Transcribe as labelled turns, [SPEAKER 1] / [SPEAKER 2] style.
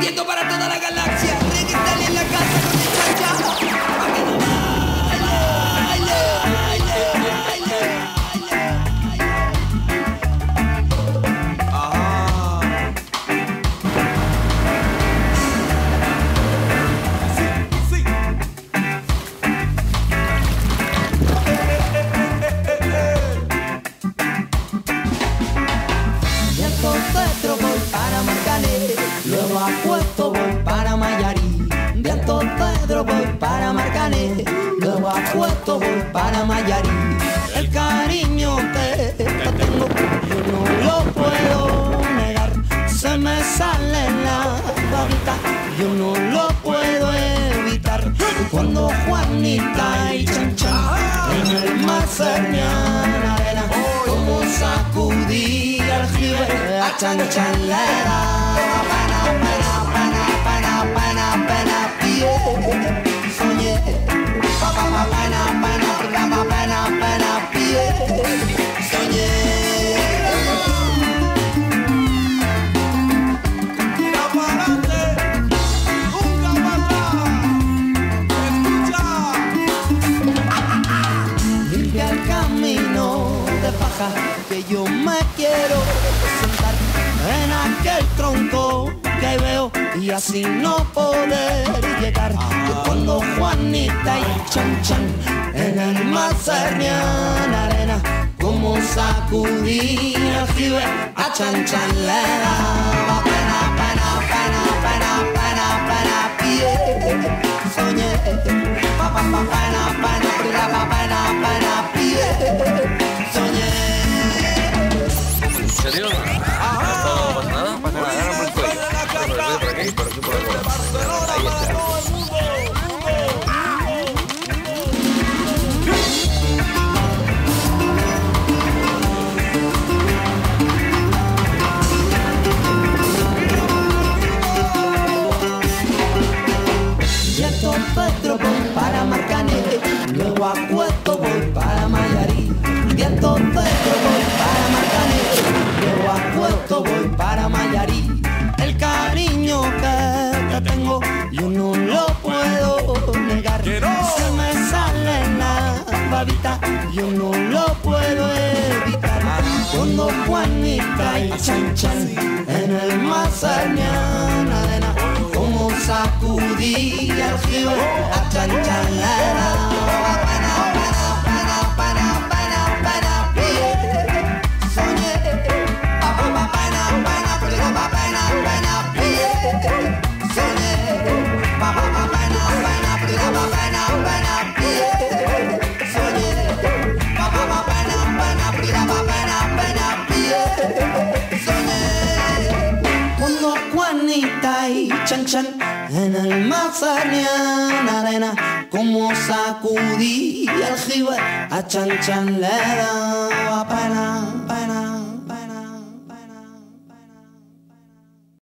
[SPEAKER 1] partiendo para toda la galaxia. Voy para Mayarí. El cariño te tengo yo no lo puedo negar. Se me sale la babita, yo no lo puedo evitar. Cuando Juanita y Chan Chan en el mar cernían arena, como sacudí al jibe a Chan Chan le daba que yo me quiero sentar en aquel tronco que veo y así no poder llegar. Cuando Juanita y Chan Chan en el cernían arena como sacudí el jibe a Chan Chan le daba pena, pena, pena, pena, pena, pena, pie. Soñé pa pa pa pena, pena, pena, pena, Petro voy para Marcané, luego a Cueto voy para Mayarí. Y esto Petro voy para Marcané, luego a Cueto voy para Mayarí. El cariño que te tengo yo no lo puedo negar. Se me sale la babita, yo no lo puedo evitar. Cuando Juanita y Chan Chan en el como sacudí el jibe a Chan Chan le daba pena, pena, pena, pena, pena, pena, pie. Soñé, pa, pa, pa, pena, pena, pena, pa, pena, pena, pie. Soñé, pa, pa, pa, pena, pena, pena, pa, pena, pena, pie. Soñé, pa, pa, pa, pena, pena, pena, pa, pena, pena, pie. Soñé. Cuando Juanita y Chan Chan en el mar arena, como sacudí el jibe a Chan Chan le daba pena, pena,